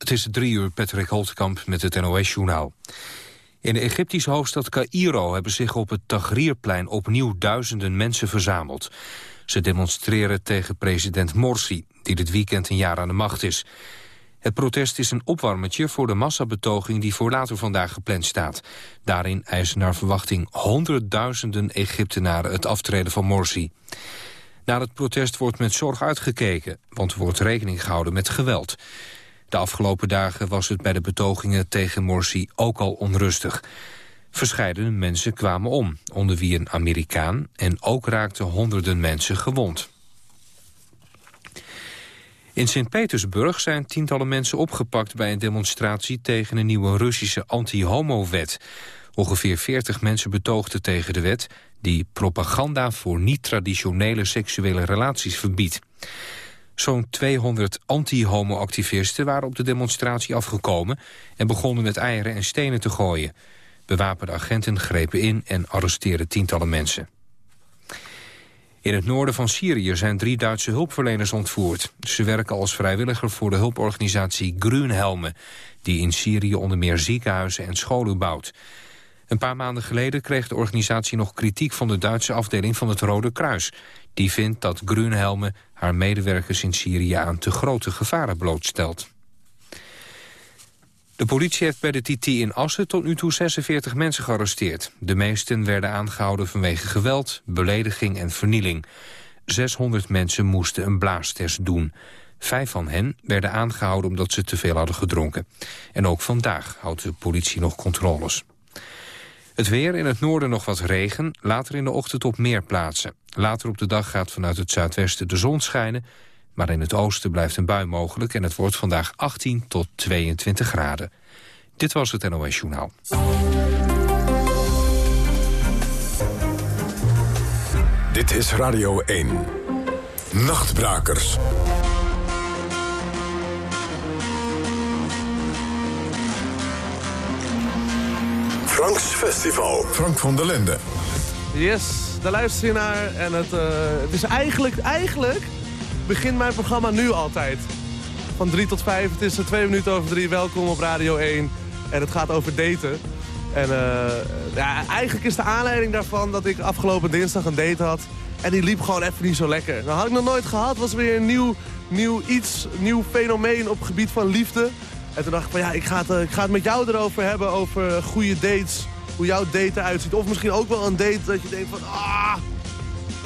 Het is drie uur, Patrick Holtkamp met het NOS-journaal. In de Egyptische hoofdstad Cairo hebben zich op het Tahrirplein opnieuw duizenden mensen verzameld. Ze demonstreren tegen president Morsi, die dit weekend een jaar aan de macht is. Het protest is een opwarmetje voor de massabetoging die voor later vandaag gepland staat. Daarin eisen naar verwachting honderdduizenden Egyptenaren het aftreden van Morsi. Naar het protest wordt met zorg uitgekeken, want er wordt rekening gehouden met geweld. De afgelopen dagen was het bij de betogingen tegen Morsi ook al onrustig. Verscheidene mensen kwamen om, onder wie een Amerikaan... en ook raakten honderden mensen gewond. In Sint-Petersburg zijn tientallen mensen opgepakt... bij een demonstratie tegen een nieuwe Russische anti-homo-wet. Ongeveer 40 mensen betoogden tegen de wet... die propaganda voor niet-traditionele seksuele relaties verbiedt. Zo'n 200 anti-homo-activisten waren op de demonstratie afgekomen... en begonnen met eieren en stenen te gooien. Bewapende agenten grepen in en arresteerden tientallen mensen. In het noorden van Syrië zijn drie Duitse hulpverleners ontvoerd. Ze werken als vrijwilliger voor de hulporganisatie Grünhelme... die in Syrië onder meer ziekenhuizen en scholen bouwt. Een paar maanden geleden kreeg de organisatie nog kritiek van de Duitse afdeling van het Rode Kruis. Die vindt dat Grunhelme haar medewerkers in Syrië aan te grote gevaren blootstelt. De politie heeft bij de TT in Assen tot nu toe 46 mensen gearresteerd. De meesten werden aangehouden vanwege geweld, belediging en vernieling. 600 mensen moesten een blaastest doen. Vijf van hen werden aangehouden omdat ze te veel hadden gedronken. En ook vandaag houdt de politie nog controles. Het weer in het noorden nog wat regen, later in de ochtend op meer plaatsen. Later op de dag gaat vanuit het zuidwesten de zon schijnen... maar in het oosten blijft een bui mogelijk... en het wordt vandaag 18 tot 22 graden. Dit was het NOS Journaal. Dit is Radio 1. Nachtbrakers. Franks Festival. Frank van der Lende. Yes, daar luister je naar. En het, uh, het is eigenlijk, eigenlijk begint mijn programma nu altijd. Van 3 tot 5, het is uh, twee minuten over drie. Welkom op Radio 1. En het gaat over daten. En uh, ja, eigenlijk is de aanleiding daarvan dat ik afgelopen dinsdag een date had. En die liep gewoon even niet zo lekker. Dat had ik nog nooit gehad. was weer een nieuw, nieuw iets, nieuw fenomeen op het gebied van liefde. En toen dacht ik van ja, ik ga het, ik ga het met jou erover hebben, over goede dates. Hoe jouw date eruit ziet. Of misschien ook wel een date dat je denkt van ah,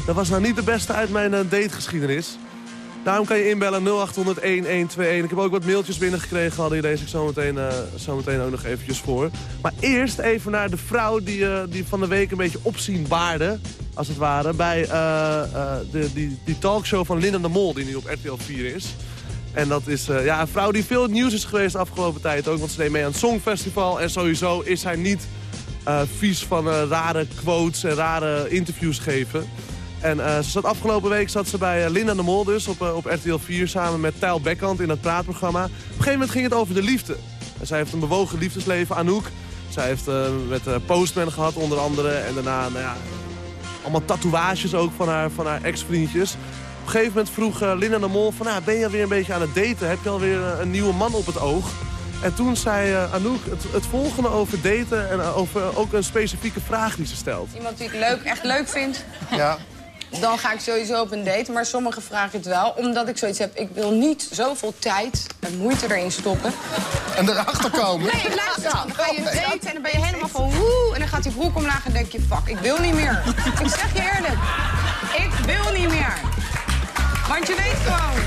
dat was nou niet de beste uit mijn dategeschiedenis. Daarom kan je inbellen 0800 1121. Ik heb ook wat mailtjes binnengekregen, die lees ik zometeen uh, zo meteen ook nog eventjes voor. Maar eerst even naar de vrouw die, die van de week een beetje opzien baarde, als het ware, bij de, die, die talkshow van Linda de Mol, die nu op RTL 4 is. En dat is ja, een vrouw die veel nieuws is geweest de afgelopen tijd ook, want ze deed mee aan het Songfestival. En sowieso is hij niet vies van rare quotes en rare interviews geven. En ze zat afgelopen week zat ze bij Linda de Mol dus op, op RTL 4 samen met Tijl Bekkant in het praatprogramma. Op een gegeven moment ging het over de liefde. En zij heeft een bewogen liefdesleven, Anouk. Zij heeft met Postman gehad onder andere. En daarna nou ja, allemaal tatoeages ook van haar, van haar ex-vriendjes. Op een gegeven moment vroeg Linda de Mol van... Nou, ben je alweer een beetje aan het daten? Heb je alweer een, een nieuwe man op het oog? En toen zei Anouk het, het, volgende over daten en over ook een specifieke vraag die ze stelt. Iemand die ik leuk, echt leuk vind. Ja dan ga ik sowieso op een date. Maar sommigen vragen het wel, omdat ik zoiets heb... ik wil niet zoveel tijd en moeite erin stoppen. En erachter komen? Nee, luister dan. Dan ga je date en dan ben je helemaal van woe... en dan gaat die broek omlaag en denk je, fuck, ik wil niet meer. ik zeg je eerlijk, ik wil niet meer. Want je weet gewoon...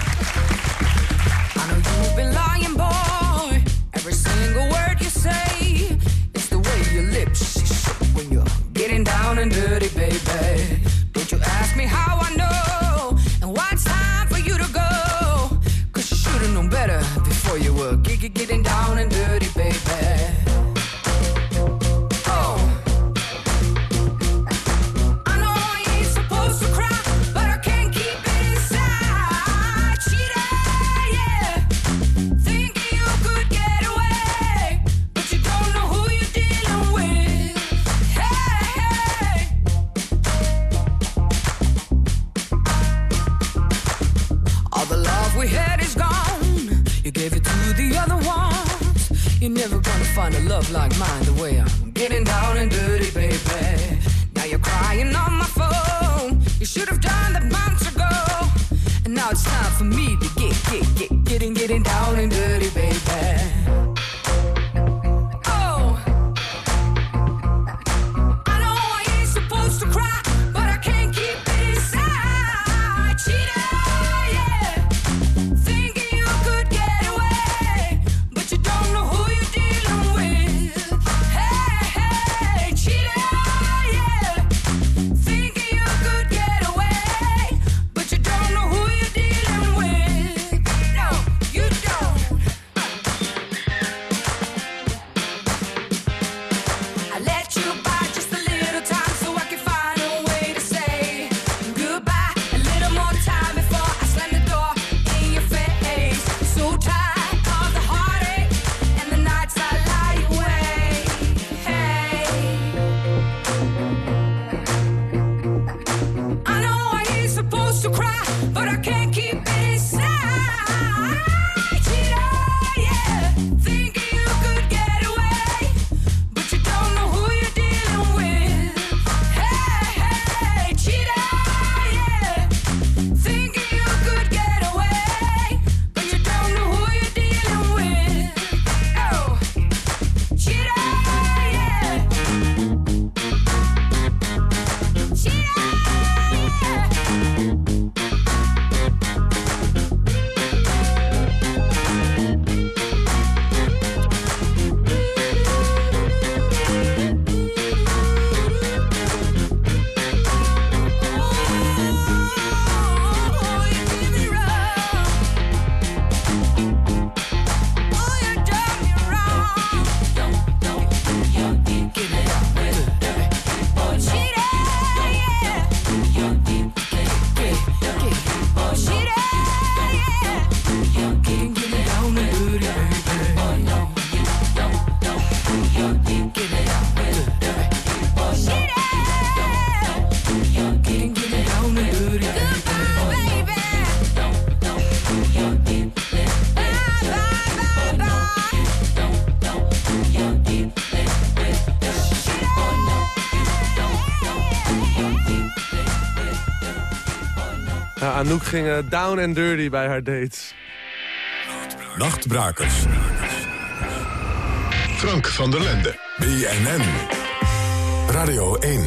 I know you've been lying, boy. Every single word you say. Anouk ging down and dirty bij haar dates. Nachtbrakers. Frank van der Lende. BNN. Radio 1.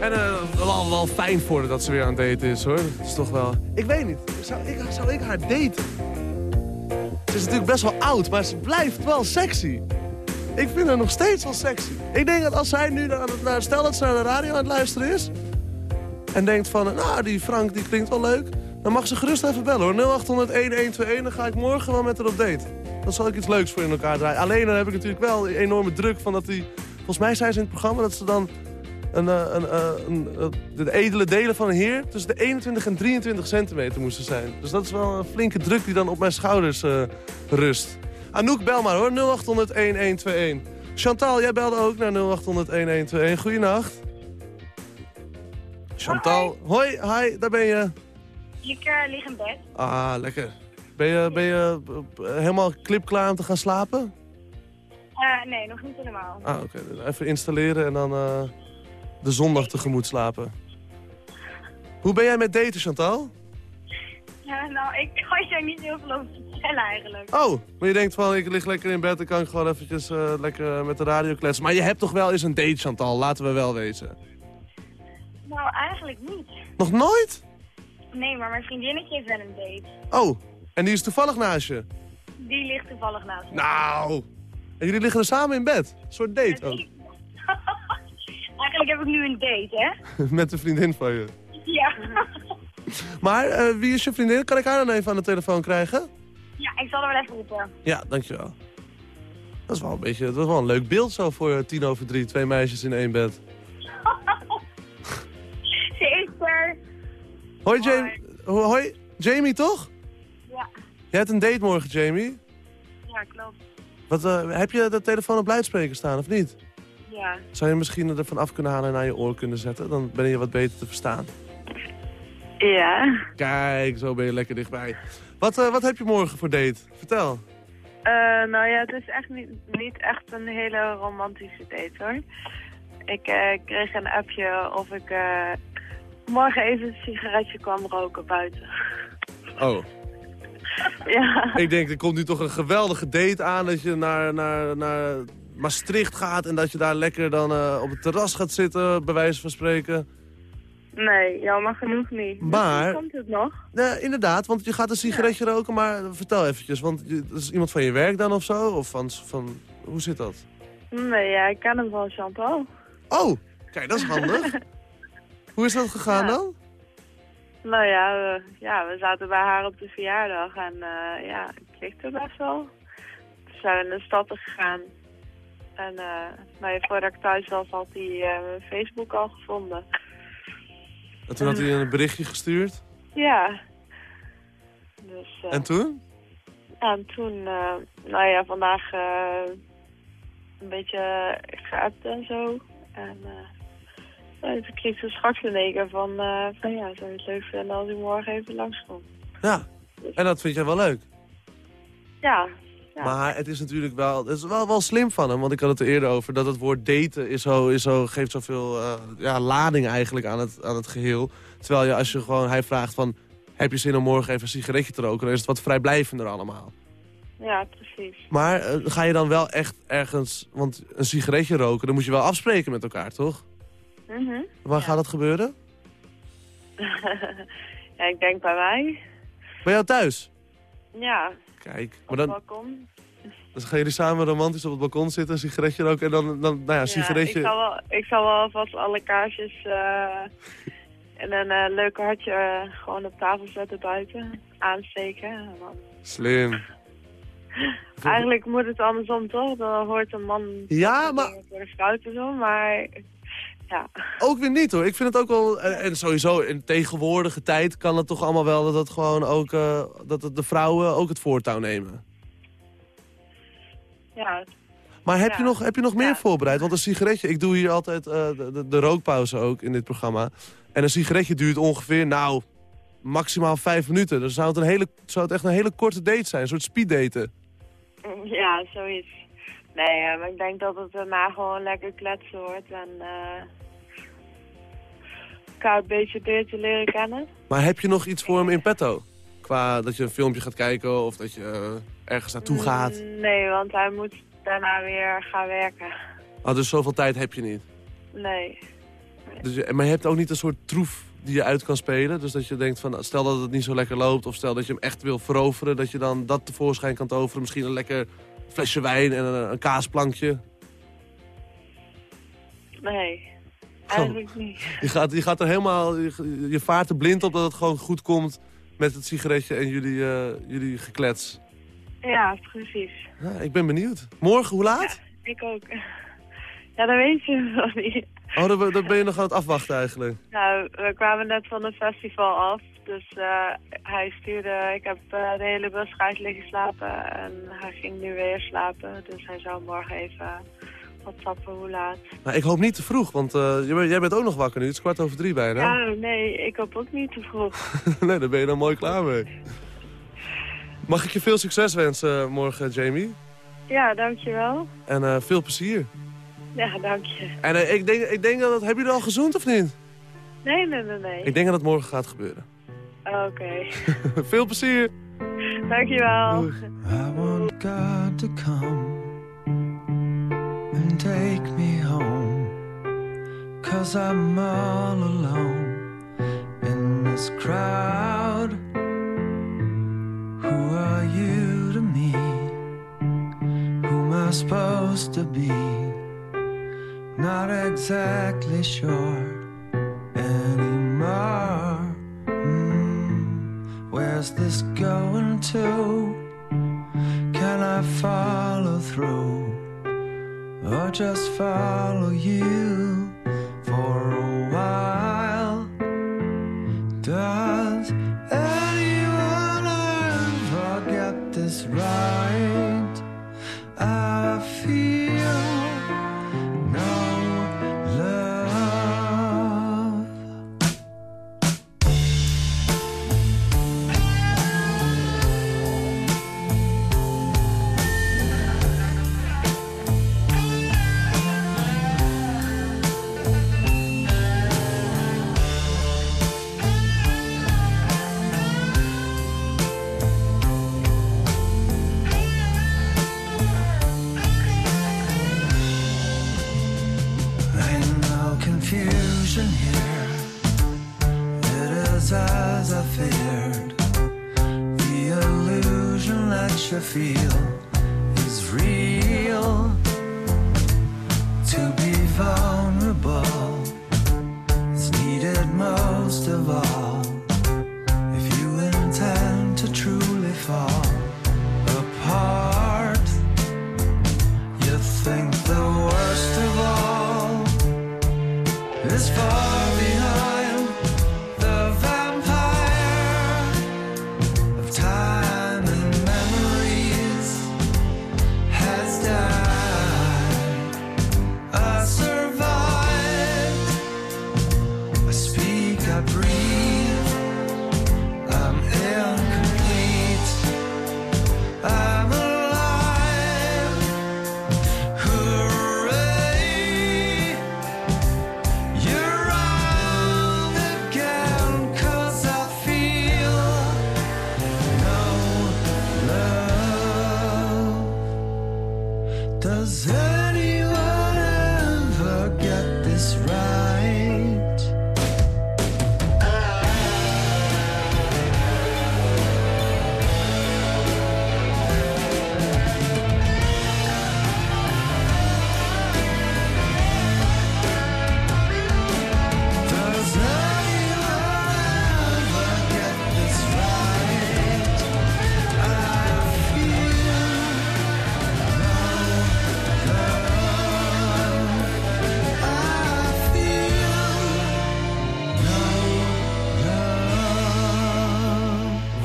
En uh, wel, wel fijn voor dat ze weer aan het daten is, hoor. Dat is toch wel... Ik weet niet. Zou ik, zou ik haar daten? Ze is natuurlijk best wel oud, maar ze blijft wel sexy. Ik vind haar nog steeds wel sexy. Ik denk dat als zij nu... Naar, stel dat ze naar de radio aan het luisteren is en denkt van, nou, die Frank die klinkt wel leuk... dan mag ze gerust even bellen hoor. 0800-1121, dan ga ik morgen wel met haar op date. Dan zal ik iets leuks voor in elkaar draaien. Alleen dan heb ik natuurlijk wel enorme druk van dat die... Volgens mij zei ze in het programma dat ze dan een, eh, een, eh, een, eh, de edele delen van een heer... tussen de 21 en 23 centimeter moesten zijn. Dus dat is wel een flinke druk die dan op mijn schouders rust. Anouk, bel maar hoor, 0800-1121. Chantal, jij belde ook naar 0800-1121. Goeienacht. Chantal. Hoi, hi, daar ben je. Ik uh, lig in bed. Ah, lekker. Ben je, ben je uh, helemaal klipklaar om te gaan slapen? Uh, nee, nog niet helemaal. Ah, oké. Okay. Even installeren en dan de zondag tegemoet slapen. Hoe ben jij met daten, Chantal? Ja, nou, ik kan je niet heel veel over vertellen eigenlijk. Oh, maar je denkt van, ik lig lekker in bed en kan ik gewoon eventjes lekker met de radio kletsen. Maar je hebt toch wel eens een date, Chantal, laten we wel wezen. Nou, eigenlijk niet. Nog nooit? Nee, maar mijn vriendinnetje heeft wel een date. Oh, en die is toevallig naast je? Die ligt toevallig naast me. Nou, en jullie liggen er samen in bed? Een soort date ook? eigenlijk heb ik nu een date, hè? Met een vriendin van je? Ja. maar uh, wie is je vriendin? Kan ik haar dan even aan de telefoon krijgen? Ja, ik zal er wel even roepen. Ja, dankjewel. Dat is wel een beetje, dat is wel een leuk beeld zo voor tien over drie. Twee meisjes in één bed. Hoi, Jamie. Hoi, Jamie, toch? Ja. Jij hebt een date morgen, Jamie? Ja, klopt. Wat, uh, heb je de telefoon op luidspreker staan, of niet? Ja. Zou je misschien ervan af kunnen halen en naar je oor kunnen zetten? Dan ben je wat beter te verstaan. Ja. Kijk, zo ben je lekker dichtbij. Wat, eh, wat heb je morgen voor date? Vertel. Eh, nou ja, het is echt niet, niet echt een hele romantische date hoor. Ik eh, kreeg een appje of ik eh, morgen even een sigaretje kwam roken buiten. Oh. ja, Ik denk, er komt nu toch een geweldige date aan dat je naar, naar, naar Maastricht gaat... en dat je daar lekker dan eh, op het terras gaat zitten, bij wijze van spreken. nee, jammer genoeg niet. Maar- Misschien komt het nog. Nee, inderdaad, want je gaat een sigaretje roken, maar vertel eventjes. Want is iemand van je werk dan of zo? Of van, van hoe zit dat? Nee, ja, ik ken hem van Chantal. Oh, kijk, dat is handig. hoe is dat gegaan Ja. dan? Nou ja, we, ja, we zaten bij haar op de verjaardag en eh, ja, ik klikte best wel. Toen zijn we naar de stad gegaan. En eh nou ja, voordat ik thuis was, had hij eh, mijn Facebook al gevonden. En toen had hij een berichtje gestuurd. Ja. Dus, En toen? en toen, nou ja, vandaag een beetje geappt en zo. En eh, toen kreeg ze straks in één keer van, eh, van ja, zou je het leuk vinden als ik morgen even langskomt. Ja. En dat vind jij wel leuk. Ja, Ja. Maar het is natuurlijk wel, het is wel, wel slim van hem. Want ik had het er eerder over dat het woord daten is zo, is zo, geeft zoveel uh, ja, lading eigenlijk aan het, aan het geheel. Terwijl je als je gewoon, hij vraagt van, heb je zin om morgen even een sigaretje te roken? Dan is het wat vrijblijvender allemaal. Ja, precies. Maar uh, ga je dan wel echt ergens, want een sigaretje roken, dan moet je wel afspreken met elkaar, toch? Mm -hmm. Waar ja. gaat dat gebeuren? ja, ik denk bij mij. Bij jou thuis? Ja. Kijk, maar dan, balkon. dan gaan jullie samen romantisch op het balkon zitten, een sigaretje roken en dan, dan nou ja, sigaretje... ik zal wel, ik zal wel vast alle kaarsjes uh, en een uh, leuk hartje uh, gewoon op tafel zetten buiten, aansteken. En dan... Slim. Eigenlijk moet het andersom toch? Dan hoort een man ja, maar... voor de vrouw te doen, maar ja. Ook weer niet hoor. Ik vind het ook wel, en sowieso in tegenwoordige tijd kan het toch allemaal wel dat het gewoon ook, uh, dat het de vrouwen ook het voortouw nemen. Ja. Maar heb, ja. je, nog, heb je nog meer ja. voorbereid? Want een sigaretje, ik doe hier altijd uh, de, rookpauze ook in dit programma. En een sigaretje duurt ongeveer, nou, maximaal vijf minuten. Dan zou het, een hele, zou het echt een hele korte date zijn, een soort speeddaten. Ja, zoiets. Nee, maar ik denk dat het daarna gewoon lekker kletsen wordt en uh, elkaar een beetje beter leren kennen. Maar heb je nog iets voor hem in petto? Qua dat je een filmpje gaat kijken of dat je uh, ergens naartoe gaat? Mm, nee, want hij moet daarna weer gaan werken. Oh, dus zoveel tijd heb je niet? Nee. nee. Dus je, maar je hebt ook niet een soort troef die je uit kan spelen? Dus dat je denkt van, stel dat het niet zo lekker loopt... of stel dat je hem echt wil veroveren... dat je dan dat tevoorschijn kan toveren. Misschien een lekker flesje wijn en een, een kaasplankje. Nee, eigenlijk niet. Je gaat, je gaat er helemaal... Je, je, vaart er blind op dat het gewoon goed komt... met het sigaretje en jullie, uh, jullie geklets. Ja, precies. Ja, ik ben benieuwd. Morgen, hoe laat? Ja, ik ook. Ja, dat weet je nog niet. Oh, dan, dan ben je nog aan het afwachten eigenlijk? Nou, we kwamen net van het festival af. Dus uh, hij stuurde... Ik heb uh, de hele bus liggen slapen. En hij ging nu weer slapen. Dus hij zou morgen even whatsappen hoe laat. Nou, ik hoop niet te vroeg, want uh, jij bent ook nog wakker nu. Het is kwart over drie bijna. Ja, nee, ik hoop ook niet te vroeg. nee, daar ben je dan mooi klaar mee. Mag ik je veel succes wensen morgen, Jamie? Ja, dankjewel. En veel plezier. Ja, dank je. En uh, ik, denk, ik denk dat... Heb je er al gezoend of niet? Nee, nee, nee, nee. Ik denk dat het morgen gaat gebeuren. Oké. Okay. Veel plezier. Dankjewel. I want God to come and take me home Cause I'm all alone in this crowd Who are you to me? Who am I supposed to be? not exactly sure anymore. Mm, where's this going to? Can I follow through or just follow you for a while?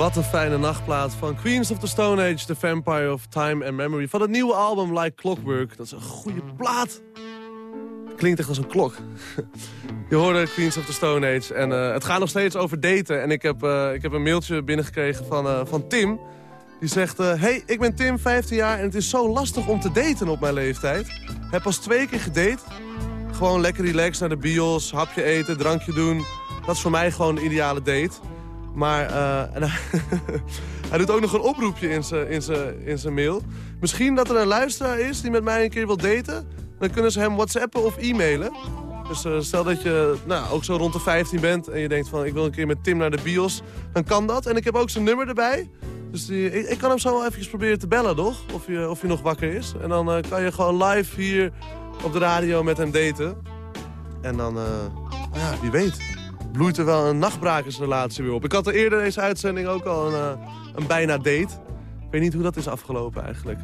Wat een fijne nachtplaat van Queens of the Stone Age, The Vampire of Time and Memory. Van het nieuwe album Like Clockwork. Dat is een goede plaat. Klinkt echt als een klok. Je hoorde Queens of the Stone Age. En eh, het gaat nog steeds over daten. En ik heb, eh, ik heb een mailtje binnengekregen van, eh, van Tim. Die zegt, hey, ik ben Tim, 15 jaar... en het is zo lastig om te daten op mijn leeftijd. Heb pas twee keer gedate. Gewoon lekker relaxed naar de bios, hapje eten, drankje doen. Dat is voor mij gewoon de ideale date. Maar eh, hij, doet ook nog een oproepje in zijn mail. Misschien dat er een luisteraar is die met mij een keer wil daten. Dan kunnen ze hem whatsappen of e-mailen. Dus eh, stel dat je nou, ook zo rond de 15 bent en je denkt van ik wil een keer met Tim naar de bios. Dan kan dat. En ik heb ook zijn nummer erbij. Dus ik, kan hem zo wel eventjes proberen te bellen, toch? Of hij of hij nog wakker is. En dan eh, kan je gewoon live hier op de radio met hem daten. En dan, nou ja, wie weet, bloeit er wel een nachtbrakersrelatie weer op. Ik had er eerder deze uitzending ook al een, eh, een bijna date. Ik weet niet hoe dat is afgelopen eigenlijk.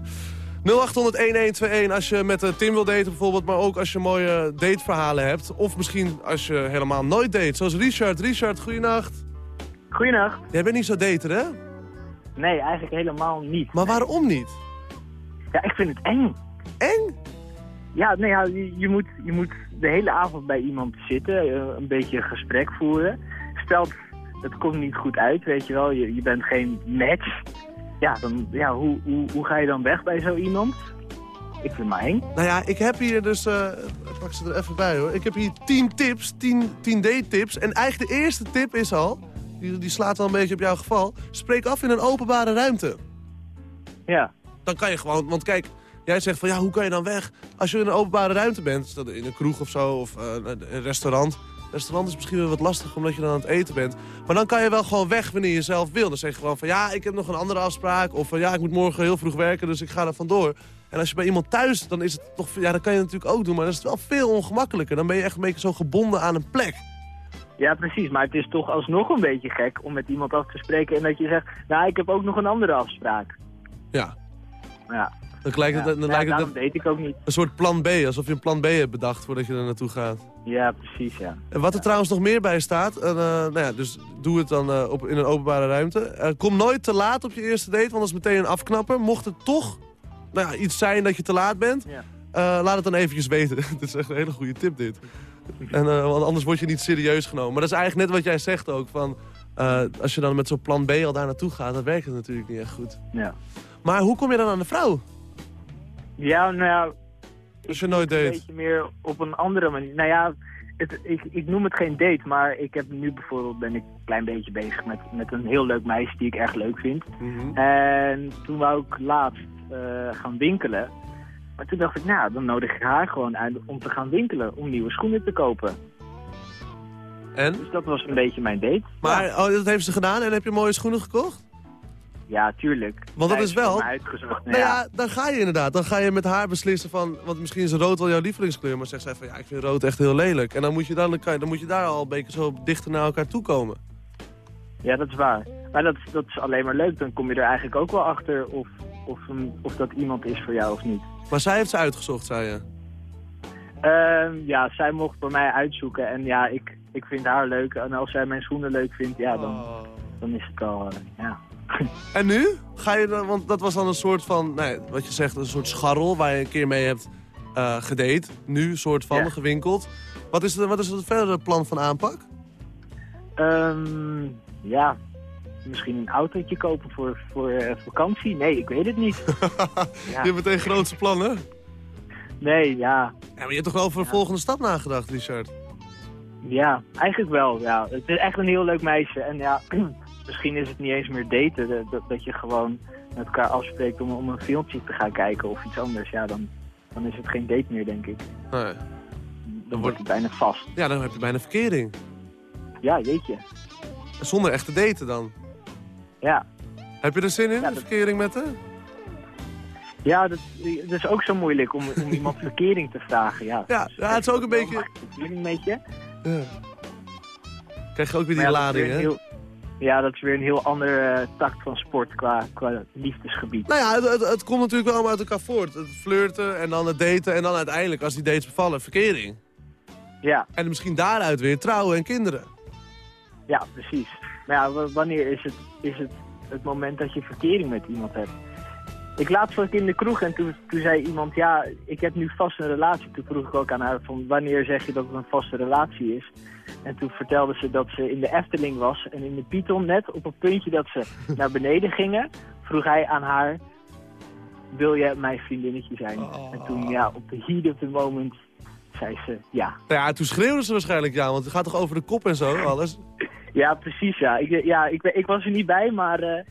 0800-1121 als je met eh, Tim wil daten bijvoorbeeld... maar ook als je mooie dateverhalen hebt. Of misschien als je helemaal nooit date, zoals Richard. Richard, goeienacht. Goedenacht. Jij bent niet zo dater, hè? Nee, eigenlijk helemaal niet. Maar waarom niet? Ja, ik vind het eng. Eng? Ja, nee, ja, je, je moet, je moet de hele avond bij iemand zitten, eh, een beetje een gesprek voeren. Stelt, het komt niet goed uit, weet je wel, je, je bent geen match. Ja, dan, ja hoe, hoe, hoe ga je dan weg bij zo iemand? Ik vind eng. Nou ja, ik heb hier dus... ik pak ze er even bij hoor. Ik heb hier 10 tips, 10, 10 date tips. En eigenlijk de eerste tip is al... Die, die slaat wel een beetje op jouw geval. Spreek af in een openbare ruimte. Ja, Dan kan je gewoon... Want kijk, jij zegt van ja, hoe kan je dan weg? Als je in een openbare ruimte bent, in een kroeg of zo, of eh, een restaurant. Restaurant is misschien wel wat lastig omdat je dan aan het eten bent. Maar dan kan je wel gewoon weg wanneer je zelf wil. Dan zeg je gewoon van ja, ik heb nog een andere afspraak. Of van ja, ik moet morgen heel vroeg werken, dus ik ga er vandoor. En als je bij iemand thuis, dan is het toch... Ja, dan kan je natuurlijk ook doen, maar dan is het wel veel ongemakkelijker. Dan ben je echt een beetje zo gebonden aan een plek. ja, precies. Maar het is toch alsnog een beetje gek om met iemand af te spreken en dat je zegt, nou, ik heb ook nog een andere afspraak. Ja, Ja, dan lijkt het, dan lijkt het daarom weet ik ook niet. een soort plan B. Alsof je een plan B hebt bedacht voordat je er naartoe gaat. Ja, precies, ja. En wat er trouwens nog meer bij staat, en, eh, nou ja, dus doe het dan eh, op, in een openbare ruimte. Eh, kom nooit te laat op je eerste date, want dat is meteen een afknapper. Mocht het toch nou ja, iets zijn dat je te laat bent, Ja. laat het dan eventjes weten. dit is echt een hele goede tip dit. En, want anders word je niet serieus genomen. Maar dat is eigenlijk net wat jij zegt ook, van... als je dan met zo'n plan B al daar naartoe gaat, dan werkt het natuurlijk niet echt goed. Ja, Maar hoe kom je dan aan de vrouw? Ja nou ja, Als je nooit een date. beetje meer op een andere manier. Nou ja, het, ik, ik noem het geen date, maar ik heb nu bijvoorbeeld ben ik een klein beetje bezig met, met een heel leuk meisje die ik erg leuk vind. Mhm. En toen wou ik laatst eh, gaan winkelen. Maar toen dacht ik, nou, dan nodig ik haar gewoon uit om te gaan winkelen, om nieuwe schoenen te kopen. En? Dus dat was een beetje mijn date. Maar Ja, oh, dat heeft ze gedaan en heb je mooie schoenen gekocht? Ja tuurlijk. Want dat is wel- uitgezocht. Nou ja, dan ga je inderdaad. Dan ga je met haar beslissen van... Want misschien is rood wel jouw lievelingskleur. Maar zegt zij van ja, ik vind rood echt heel lelijk. En dan moet je, dan, dan, moet je daar al een beetje zo dichter naar elkaar toe komen. Ja, dat is waar. Maar dat, dat is alleen maar leuk. Dan kom je er eigenlijk ook wel achter of, of, of dat iemand is voor jou of niet. Maar zij heeft ze uitgezocht, zei je. Ehm, ja, zij mocht bij mij uitzoeken. En ja, ik, ik vind haar leuk. En als zij mijn schoenen leuk vindt, ja, dan, Oh. dan is het al... eh, ja. En nu? Ga je dan, want dat was dan een soort van, nee, wat je zegt, een soort scharrel waar je een keer mee hebt eh gedate. Nu, een soort van, Ja. gewinkeld. Wat is, de, wat is het verdere plan van aanpak? Ehm, ja, misschien een autootje kopen voor, voor eh, vakantie? Nee, ik weet het niet. Je hebt meteen grootste plannen. Nee, ja. Ja, maar je hebt toch wel voor de volgende stap nagedacht, Richard? Ja, eigenlijk wel. Ja. Het is echt een heel leuk meisje. En ja, misschien is het niet eens meer daten. Dat, dat, je gewoon met elkaar afspreekt om, om een filmpje te gaan kijken of iets anders. Ja, dan, dan is het geen date meer, denk ik. Nee. Dan wordt het bijna vast. Ja, dan heb je bijna verkering. Ja, jeetje. Zonder echt te daten dan. Ja, Heb je er zin in, Ja, dat- verkering met haar? ja dat, dat is ook zo moeilijk om, om iemand verkering te vragen. Ja, Ja, Dus, ja, het is ook een beetje- je. Ja. Krijg je ook weer die Maar lading, hè? Ja, dat is weer een heel ander eh, tak van sport qua, qua liefdesgebied. Nou ja, het, het, het komt natuurlijk wel allemaal uit elkaar voort. Het flirten en dan het daten en dan uiteindelijk, als die dates bevallen, verkering. Ja, En misschien daaruit weer trouwen en kinderen. ja, precies. Maar ja, wanneer is het, is het het moment dat je verkering met iemand hebt? Ik laatst was ik in de kroeg en toen, toen zei iemand, ja, ik heb nu vast een relatie. Toen vroeg ik ook aan haar van, wanneer zeg je dat het een vaste relatie is? En toen vertelde ze dat ze in de Efteling was en in de Python net op het puntje dat ze naar beneden gingen, vroeg hij aan haar, wil je mijn vriendinnetje zijn? En toen, ja, op de heat of the moment, zei ze ja. Nou ja, toen schreeuwden ze waarschijnlijk ja, want het gaat toch over de kop en zo, alles. Ja, precies, ja. Ik, ja, ik, ik was er niet bij, maar eh,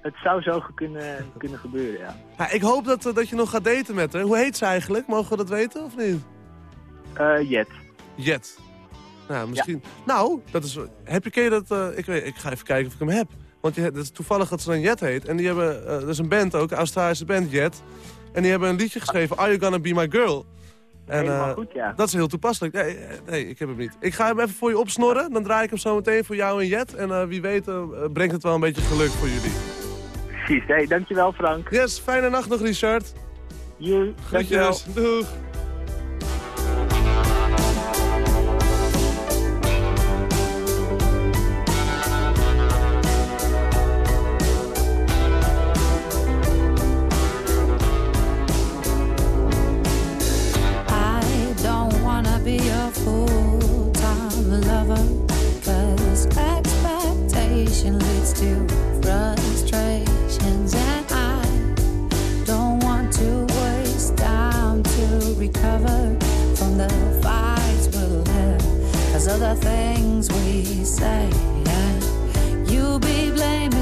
het zou zo kunnen, kunnen gebeuren, ja. Ja, ik hoop dat, eh, dat je nog gaat daten met haar. Hoe heet ze eigenlijk? Mogen we dat weten of niet? Eh, Jet. Jet. Nou, misschien... Nou, dat is... Heb je, ken je dat... eh, ik, weet, ik ga even kijken of ik hem heb. Want je, het is toevallig dat ze dan Jet heet. En die hebben... eh, er is een band ook, een Australische band, Jet. En die hebben een liedje geschreven, Are You Gonna Be My Girl? En, eh, goed, ja. Dat is heel toepasselijk. Nee, nee, ik heb hem niet. Ik ga hem even voor je opsnorren. Dan draai ik hem zo meteen voor jou en Jet. En wie weet brengt het wel een beetje geluk voor jullie. Precies. Hey, dankjewel, Frank. Yes, fijne nacht nog, Richard. Joe, dankjewel. Doeg. The things we say yeah. You'll be blaming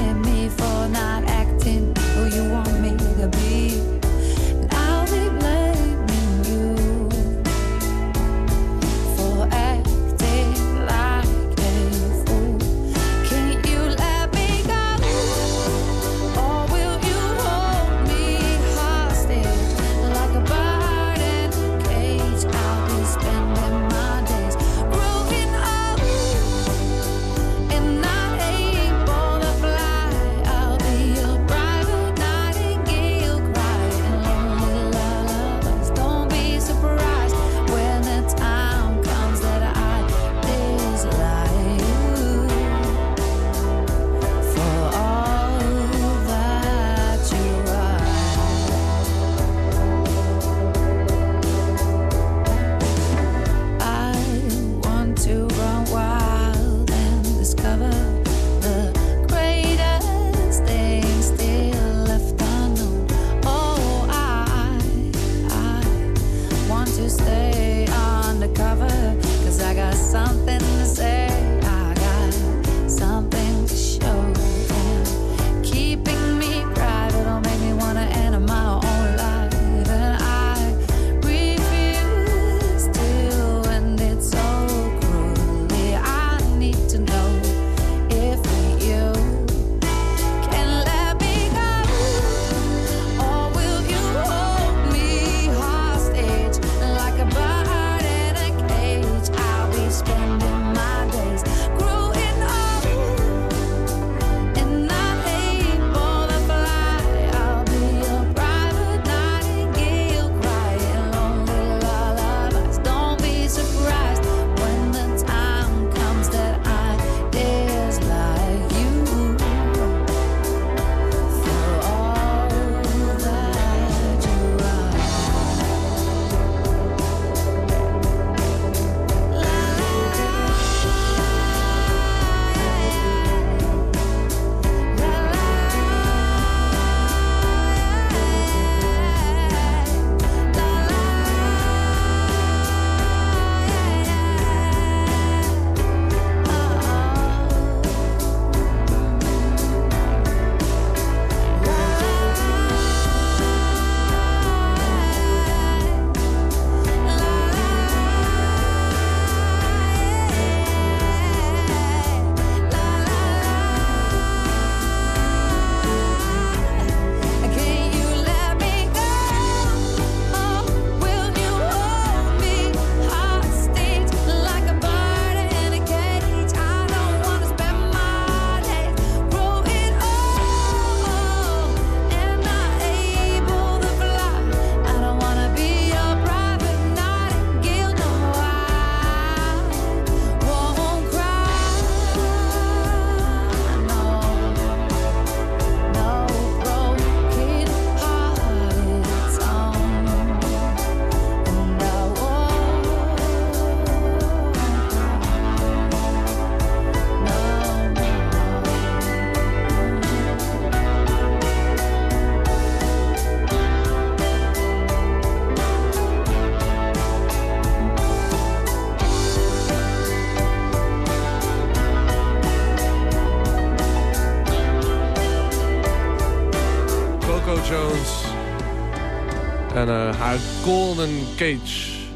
Cage.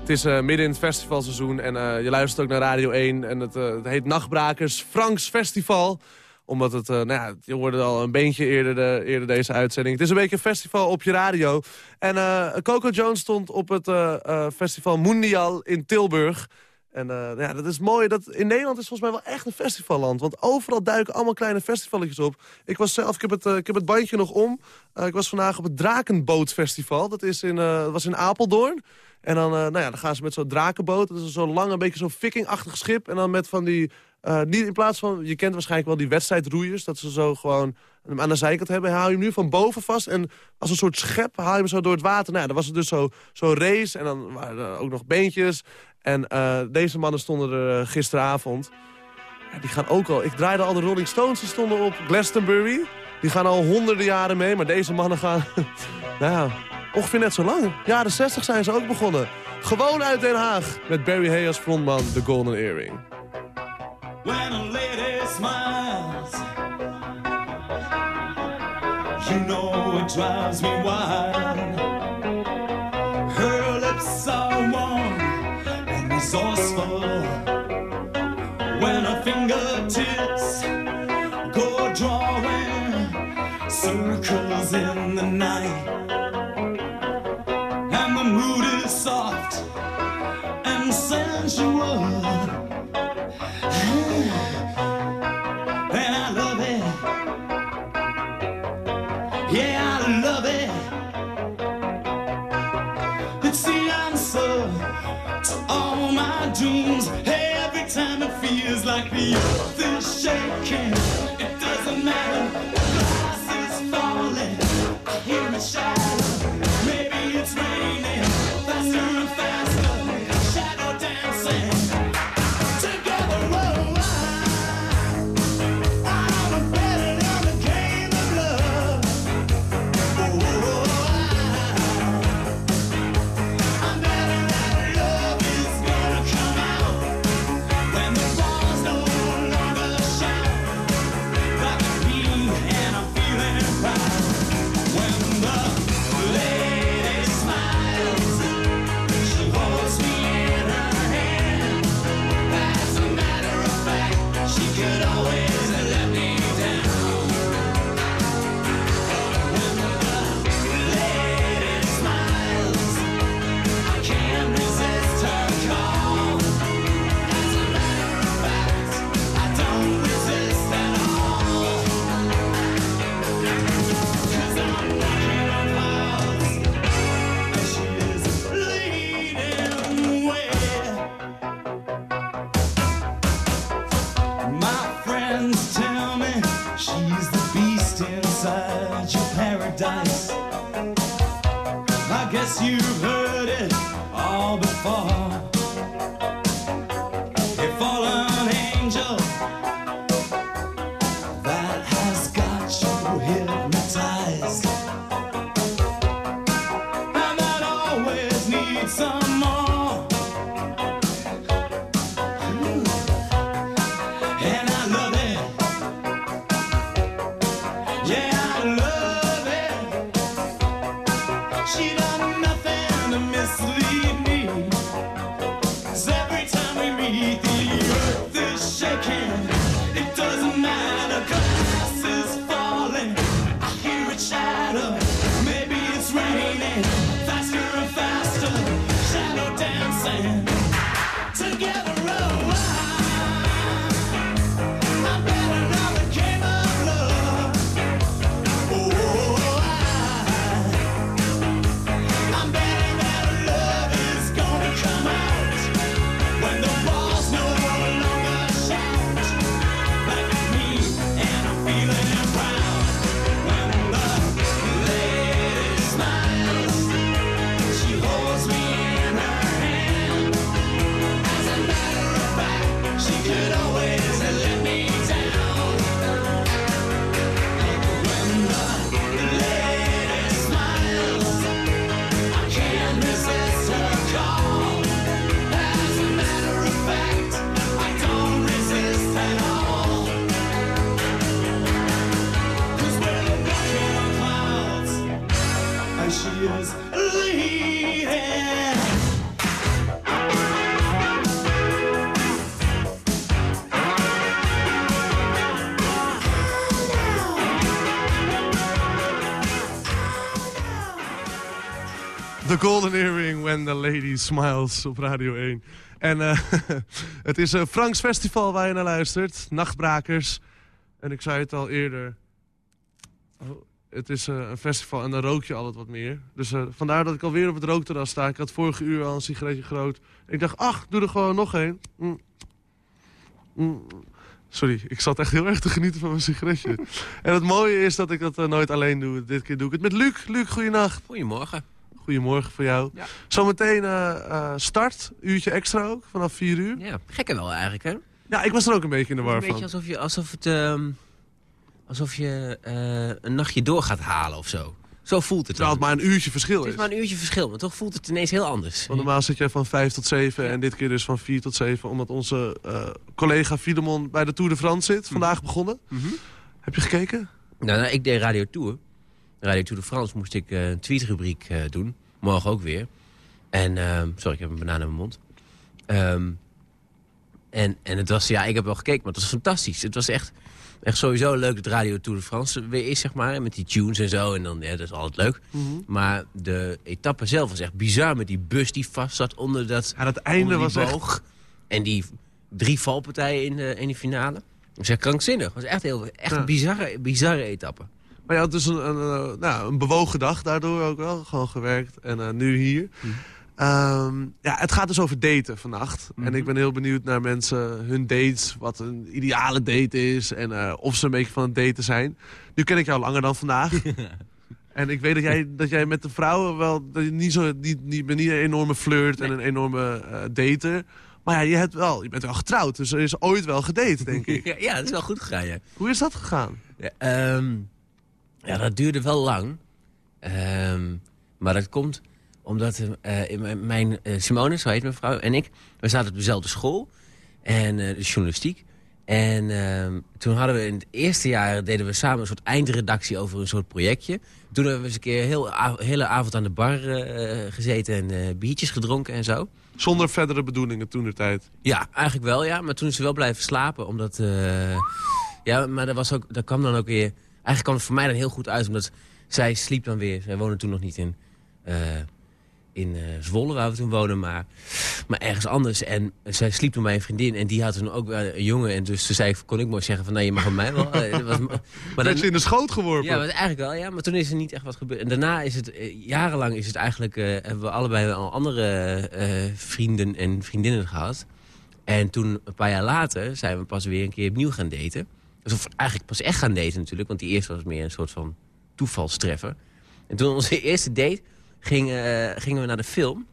Het is eh, midden in het festivalseizoen en eh, je luistert ook naar Radio 1. En het, eh, het heet Nachtbrakers Franks Festival omdat het, nou ja, je hoorde al een beentje eerder, de, eerder deze uitzending. Het is een beetje een festival op je radio. En Coco Jones stond op het festival Mundial in Tilburg. En eh, ja, dat is mooi. Dat, in Nederland is volgens mij wel echt een festivalland. Want overal duiken allemaal kleine festivalletjes op. Ik was zelf, ik heb het, eh, ik heb het bandje nog om. Eh, ik was vandaag op het Drakenbootfestival. Dat is in, dat was in Apeldoorn. En dan, nou ja, dan gaan ze met zo'n drakenboot. Dat is zo'n lang, een beetje zo'n vikingachtig schip. En dan met van die... niet in plaats van, je kent waarschijnlijk wel die wedstrijdroeiers... dat ze zo gewoon hem aan de zijkant hebben. Haal je hem nu van boven vast en als een soort schep haal je hem zo door het water. Nou, dan was het dus zo, zo race en dan waren er ook nog beentjes. En eh, deze mannen stonden er eh, gisteravond. Die gaan ook al... Ik draaide al de Rolling Stones, die stonden op Glastonbury. Die gaan al honderden jaren mee, maar deze mannen gaan... nou ja, ongeveer net zo lang. Jaren 60 zijn ze ook begonnen. Gewoon uit Den Haag met Barry Hay als frontman, The Golden Earring. Drives me wild. Her lips are warm and resourceful. When her fingertips go drawing circles in the night, shaking. Golden Earring When the Lady Smiles op Radio 1. En eh, het is een Franks Festival waar je naar luistert. Nachtbrakers. En ik zei het al eerder. Oh, het is eh, een festival en dan rook je altijd wat meer. Dus eh, vandaar dat ik alweer op het rookterras sta. Ik had vorige uur al een sigaretje groot. Ik dacht, ach, doe er gewoon nog één. Mm. Mm. Sorry, ik zat echt heel erg te genieten van mijn sigaretje. en het mooie is dat ik dat nooit alleen doe. Dit keer doe ik het met Luc. Luc, goeienacht. Goedemorgen. Goedemorgen voor jou. Ja. Zometeen eh, eh, start, uurtje extra ook, vanaf 4 uur. Ja, gekke wel eigenlijk, hè? Ja, ik was er ook een beetje in de Een war beetje van. alsof je, alsof het, ehm, alsof je eh, een nachtje door gaat halen of zo. Zo voelt het. Terwijl het maar een uurtje verschil Het is. is maar een uurtje verschil, maar toch voelt het ineens heel anders. Want normaal zit jij van 5 tot 7 en dit keer dus van 4 tot 7... omdat onze eh, collega Filemon bij de Tour de France zit. Vandaag begonnen. Mhm. Heb je gekeken? Nou, nou, ik deed Radio Tour. Radio Tour de France moest ik eh, een tweetrubriek eh, doen. Morgen ook weer. En, ehm, sorry, ik heb een banaan in mijn mond. Ehm, en, en het was, ja, ik heb wel gekeken, maar het was fantastisch. Het was echt, echt sowieso leuk dat Radio Tour de France weer is, zeg maar. Met die tunes en zo. En dan, ja, dat is altijd leuk. Mhm. Maar de etappe zelf was echt bizar. Met die bus die vast zat onder dat, Ja, dat einde was echt... boog. En die drie valpartijen in de, in de finale. Dat is echt krankzinnig. Het was echt, heel, echt Ja. bizarre, bizarre etappe. Maar je had dus een, een, eh, nou, een bewogen dag daardoor ook wel. Gewoon gewerkt. En eh, nu hier. Mhm. Ehm, ja, het gaat dus over daten vannacht. En Mhm. ik ben heel benieuwd naar mensen, hun dates. Wat een ideale date is. En eh, of ze een beetje van het daten zijn. Nu ken ik jou langer dan vandaag. En ik weet dat jij, dat jij met de vrouwen wel... Dat je niet zo, niet, niet, bent niet een enorme flirt en een enorme dater. Maar ja, je, hebt wel, je bent wel getrouwd. Dus er is ooit wel gedate, denk ik. Ja, dat is wel goed gegaan, ja. Hoe is dat gegaan? Ja, ehm, ja, dat duurde wel lang. Ehm, maar dat komt omdat eh, in mijn, eh, Simone, zo heet mijn vrouw, en ik... we zaten op dezelfde school, en eh, de journalistiek. En ehm, toen hadden we in het eerste jaar... deden we samen een soort eindredactie over een soort projectje. Toen hebben we eens een keer heel hele avond aan de bar gezeten... en biertjes gedronken en zo. Zonder verdere bedoelingen toen de tijd. Ja, eigenlijk wel, ja. Maar toen is ze wel blijven slapen, omdat... ja, maar dat, was ook, dat kwam dan ook weer... Eigenlijk kwam het voor mij dan heel goed uit, omdat zij sliep dan weer... Zij woonde toen nog niet in, eh, in eh, Zwolle, waar we toen woonden, maar, maar ergens anders. En zij sliep toen bij een vriendin en die had toen ook wel een jongen. En dus toen zei, kon ik mooi zeggen van, nee, je mag op mij wel. Eh, dat was, maar Werd je in de schoot geworpen? ja, maar eigenlijk wel, ja. Maar toen is er niet echt wat gebeurd. En daarna is het, jarenlang is het eigenlijk, hebben we allebei al andere vrienden en vriendinnen gehad. En toen, een paar jaar later, zijn we pas weer een keer opnieuw gaan daten. Of eigenlijk pas echt gaan daten natuurlijk, want die eerste was meer een soort van toevalstreffer. En toen onze eerste date ging, eh, gingen we naar de film.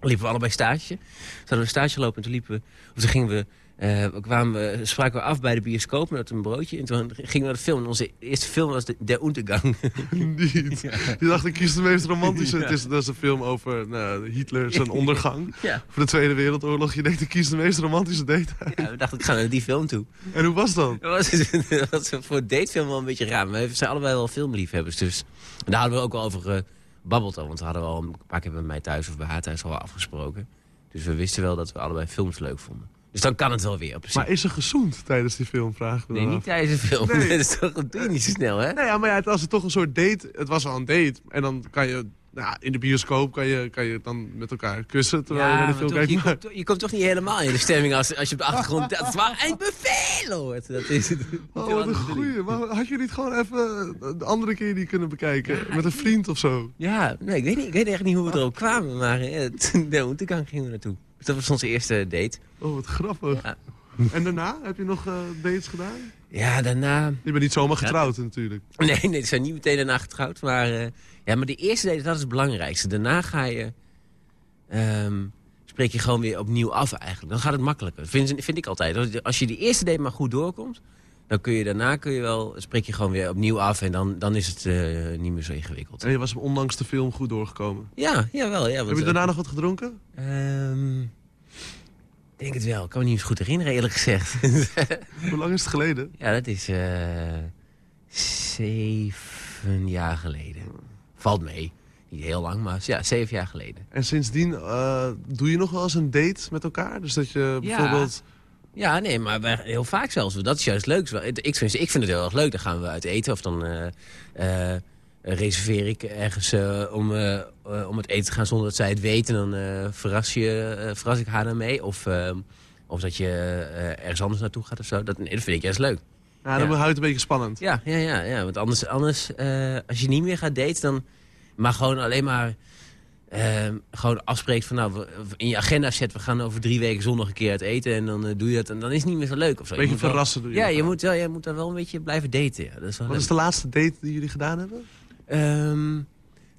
Liepen we allebei stage. Zouden we stage lopen en toen liepen we, of toen gingen we, eh, we kwamen, we spraken we af bij de bioscoop met een broodje. En toen gingen we naar de film. En onze eerste film was de, Untergang. Niet. Je dacht, ik kies de meest romantische. Het is, dat is een film over nou, Hitler zijn ondergang. Ja. Voor de Tweede Wereldoorlog. Je denkt, ik kies de meest romantische date uit. ja, we dachten, ik ga naar die film toe. En hoe was dat? Dat was, dat was voor een datefilm wel een beetje raar. Maar we zijn allebei wel filmliefhebbers. Dus en daar hadden we ook wel over gebabbeld. al, want we hadden al een paar keer bij mij thuis of bij haar thuis al afgesproken. Dus we wisten wel dat we allebei films leuk vonden. Dus dan kan het wel weer op zich. Maar is er gezoend tijdens die film, vraag Nee, niet tijdens de film. Nee. dat is toch, dat doe je niet zo snel, hè? Nee, ja, maar ja, het was toch een soort date. Het was wel een date. En dan kan je, nou, in de bioscoop kan je, kan je dan met elkaar kussen terwijl je naar de film toch, kijkt. je, Maar- komt, toch- je komt toch niet helemaal in de stemming als, als je op de achtergrond dat zwaar eindbevel hoort. Dat is het. Oh, wat een goeie. Maar had je niet gewoon even de andere keer die kunnen bekijken? met een vriend of zo? Ja, nee, ik weet, niet, ik weet echt niet hoe we erop kwamen, maar eh, de gingen we naartoe. Dat was onze eerste date. Oh, wat grappig. Ja. En daarna? Heb je nog eh, dates gedaan? Ja, daarna... Je bent niet zomaar getrouwd natuurlijk. Nee, nee, ze zijn niet meteen daarna getrouwd. Maar, eh, ja, maar de eerste date, dat is het belangrijkste. Daarna ga je... ehm, spreek je gewoon weer opnieuw af eigenlijk. Dan gaat het makkelijker. Vind, vind ik altijd. Als- je die eerste date maar goed doorkomt... dan kun je daarna kun je wel, spreek je gewoon weer opnieuw af... en dan, dan is het eh, niet meer zo ingewikkeld. En je was ondanks de film goed doorgekomen. Ja, jawel. Ja, want, Heb je eh, daarna nog wat gedronken? ik denk het wel. Ik kan me niet eens goed herinneren, eerlijk gezegd. Hoe lang is het geleden? ja, dat is eh, zeven jaar geleden. Valt mee. Niet heel lang, maar ja, zeven jaar geleden. En sindsdien eh, doe je nog wel eens een date met elkaar? Dus dat je bijvoorbeeld... Ja, nee, maar wij, heel vaak zelfs. Dat is juist leuk. Ik vind, ik vind het heel erg leuk. Dan gaan we uit eten of dan eh, reserveer ik ergens eh, om, om het eten te gaan zonder dat zij het weten. En dan verras, je, verras ik haar daarmee. Of, eh, of dat je ergens anders naartoe gaat of zo. Dat, nee, dat vind ik juist leuk. Ja, dan Ja. houdt het een beetje spannend. Ja, ja, ja, ja. want anders, anders als je niet meer gaat daten, dan... Maar gewoon alleen maar... ehm, gewoon afspreekt van, nou, in je agenda zet, we gaan over drie weken zondag een keer uit eten. En dan eh, doe je dat en dan is het niet meer zo leuk of zo. Je Beetje wel- verrassen doe je Ja, je moet, wel, je moet daar wel een beetje blijven daten. Ja. Dat is Wat is de laatste date die jullie gedaan hebben? Ehm,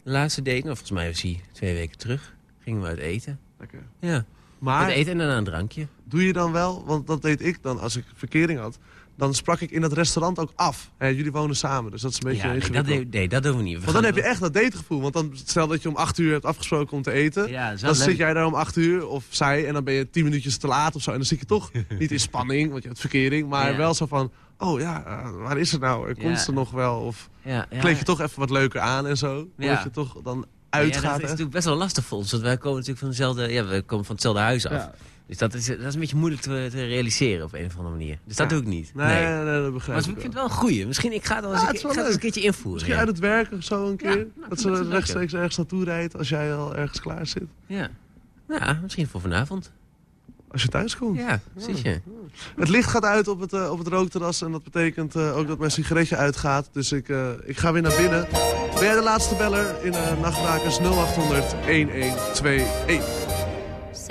de laatste date, nou, volgens mij was hij twee weken terug. Gingen we uit eten. Lekker. Ja, Maar uit eten en daarna een drankje. doe je dan wel, want dat deed ik dan als ik verkering had... dan sprak ik in dat restaurant ook af. Hè, jullie wonen samen, dus dat is een beetje Ja, nee, dat, nee, dat doen we niet. We Want dan heb je echt dat dategevoel. Want dan stel dat je om acht uur hebt afgesproken om te eten. Ja, dan zit leuk. jij daar om acht uur, of zij, en dan ben je tien minuutjes te laat of zo. En dan zit je toch niet in spanning, want je hebt verkering. Maar Ja. wel zo van, oh ja, eh, waar is het nou? Komt ze nog wel? Of kleed je toch even wat leuker aan en zo? Dat je toch dan Ja, dat uitgaat. is natuurlijk best wel lastig voor ons. Want wij komen natuurlijk van dezelfde, ja, we komen van hetzelfde huis af. Dus dat is, dat is een beetje moeilijk te, te realiseren op een of andere manier. Dus dat Ja. doe ik niet. Nee, Nee. nee, nee, dat begrijp Maar ik ik vind het wel een goeie. Misschien ik ga het wel eens, Ja, ik ga eens een keertje invoeren. Misschien ja. uit het werk of zo een keer. nou, ik dat ze rechtstreeks ergens naartoe rijdt als jij al ergens klaar zit. Ja. ja, misschien voor vanavond. Als je thuis komt. Ja, precies. Ja. Het licht gaat uit op het, eh, op het rookterras en dat betekent eh, ook dat mijn sigaretje uitgaat. Dus ik, eh, ik ga weer naar binnen. Ben jij de laatste beller in Nachtbrakers 0800 1121?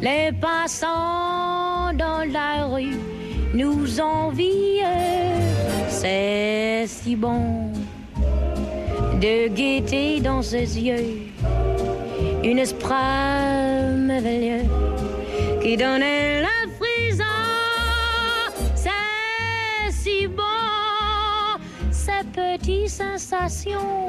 Les passants dans la rue nous envient, c'est si bon de gaieté dans ses yeux, une esprit merveilleux qui donnait la frisson. C'est si bon, ces petites sensations,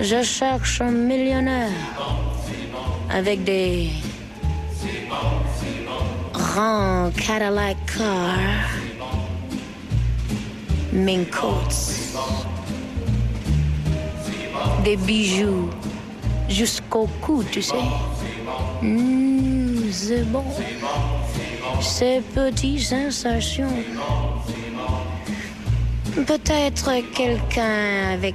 Je cherche un millionnaire avec des grands Cadillac cars, mink coats, des bijoux jusqu'au cou, tu sais. Mmh, c'est bon. Ces petites sensations. Peut-être quelqu'un avec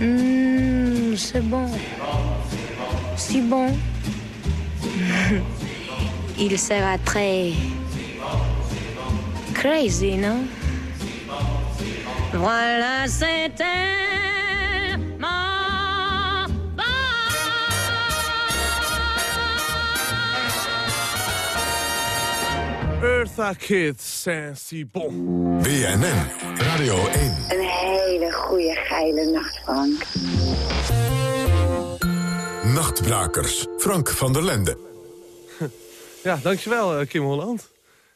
Hmm, c'est bon. Si bon. Il sera très crazy, non? Voilà, c'est Eartha Kids, Saint-Cybon. BNN Radio 1. Een hele goede geile nacht, Frank. Nachtbrakers. Frank van der Lende. Ja, dankjewel eh, Kim Holland.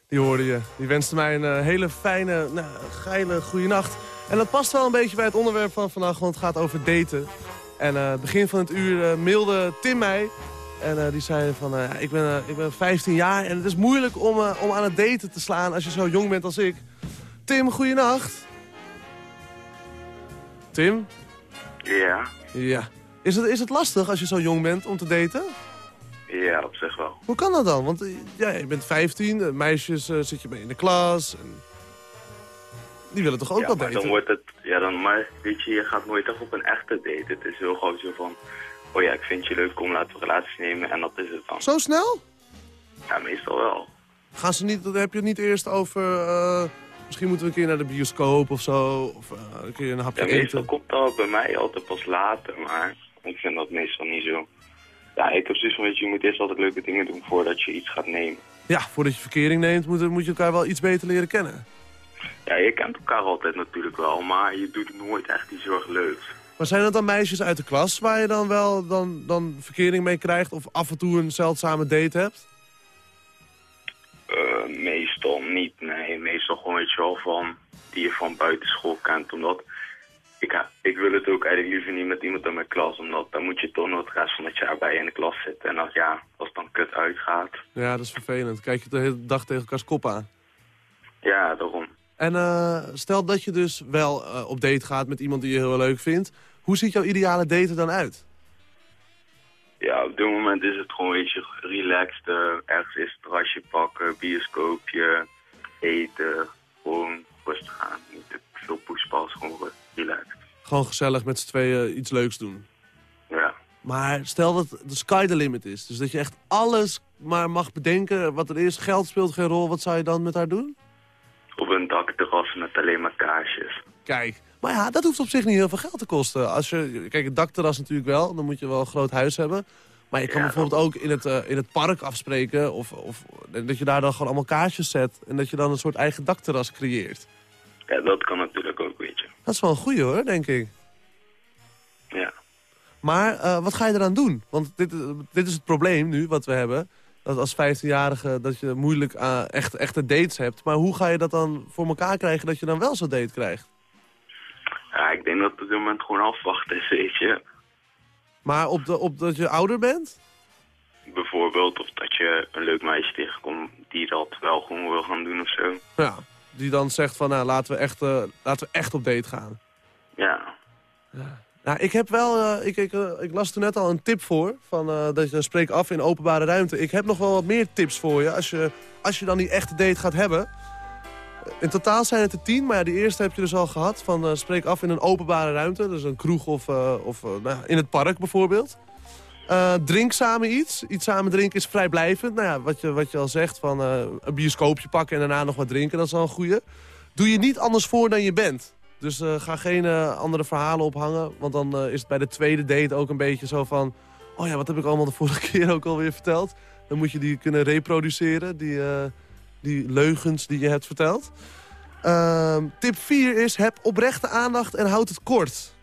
Die hoorde je. Die wenste mij een eh, hele fijne, nou, geile goede nacht. En dat past wel een beetje bij het onderwerp van vandaag, want het gaat over daten. En eh, begin van het uur eh, mailde Tim mij. En eh, die zei van, eh, ja, ik, ben, eh, ik ben 15 jaar en het is moeilijk om, om aan het daten te slaan als je zo jong bent als ik. Tim, goeienacht. Tim? Ja, Ja. Is het, is het lastig als je zo jong bent om te daten? ja, op zich wel. Hoe kan dat dan? Want ja, je bent 15, eh, meisjes zit je mee in de klas. En... Die willen toch ook ja, wel maar daten? dan wordt het, ja, dan, maar weet je, je gaat nooit echt op een echte date. Het is heel gauw zo van, oh ja, ik vind je leuk, kom laten we een relatie nemen en dat is het dan. Zo snel? Ja, meestal wel. Gaan ze niet, dan heb je het niet eerst over... eh, misschien moeten we een keer naar de bioscoop of zo. Of eh, een keer een hapje Ja, meestal eten. komt dat bij mij altijd pas later, maar ik vind dat meestal niet zo. Ja, ik heb zoiets van, weet je, je moet eerst altijd leuke dingen doen voordat je iets gaat nemen. Ja, voordat je verkering neemt moet, moet je elkaar wel iets beter leren kennen. Ja, je kent elkaar altijd natuurlijk wel, maar je doet nooit echt iets heel erg leuks. Maar zijn het dan meisjes uit de klas waar je dan wel dan, dan verkering mee krijgt... of af en toe een zeldzame date hebt? Eh, meestal niet, nee. Meestal gewoon weet je wel van die je van buitenschool kent. Omdat ik, ik wil het ook eigenlijk liever niet met iemand uit mijn klas. Omdat dan moet je toch nog het rest van het jaar bij je in de klas zitten. En als, ja, als het dan kut uitgaat, Ja, dat is vervelend. Kijk je de hele dag tegen elkaars kop aan. ja, daarom. En eh, stel dat je dus wel eh, op date gaat met iemand die je heel leuk vindt. Hoe ziet jouw ideale date er dan uit? Ja, op dit moment is het gewoon, weet je, relaxed. ergens is het terrasje pakken, bioscoopje, eten. Gewoon rustig aan. Niet veel poespas, gewoon relaxed. Gewoon gezellig met z'n tweeën iets leuks doen. Ja. Maar stel dat de sky the limit is. Dus dat je echt alles maar mag bedenken wat er is. Geld speelt geen rol. Wat zou je dan met haar doen? Op een dakterras met alleen maar kaarsjes. Kijk. Maar ja, dat hoeft op zich niet heel veel geld te kosten. Als je, kijk, het dakterras natuurlijk wel. Dan moet je wel een groot huis hebben. Maar je kan Ja, bijvoorbeeld ook in het, eh, in het park afspreken. Of, of dat je daar dan gewoon allemaal kaarsjes zet. En dat je dan een soort eigen dakterras creëert. Ja, dat kan natuurlijk ook, weet je. Dat is wel een goeie hoor, denk ik. Ja. Maar eh, wat ga je eraan doen? Want dit, dit is het probleem nu wat we hebben. Dat als 15-jarige dat je moeilijk eh, echt, echte dates hebt. Maar hoe ga je dat dan voor elkaar krijgen dat je dan wel zo'n date krijgt? Ja, ik denk dat het op dit moment gewoon afwachten is, weet je. Maar op, de, op dat je ouder bent? Bijvoorbeeld of dat je een leuk meisje tegenkomt die dat wel gewoon wil gaan doen of zo. Ja. Die dan zegt van nou laten we echt, eh, laten we echt op date gaan. Ja. Nou, ik heb wel, eh, ik, ik, eh, ik las er net al een tip voor. Van, dat je spreek af in openbare ruimte. Ik heb nog wel wat meer tips voor je. Als je, als je dan die echte date gaat hebben. In totaal zijn het er tien, maar ja, die eerste heb je dus al gehad. Van eh, spreek af in een openbare ruimte. Dus een kroeg of, eh, of eh, nou, in het park bijvoorbeeld. Drink samen iets. Iets samen drinken is vrijblijvend. Nou ja, wat je, wat je al zegt, van een bioscoopje pakken en daarna nog wat drinken. Dat is al een goeie. Doe je niet anders voor dan je bent. Dus ga geen andere verhalen ophangen. Want dan is het bij de tweede date ook een beetje zo van... Oh ja, wat heb ik allemaal de vorige keer ook alweer verteld? Dan moet je die kunnen reproduceren, die, die leugens die je hebt verteld. Ehm, tip 4 is, heb oprechte aandacht en houd het kort.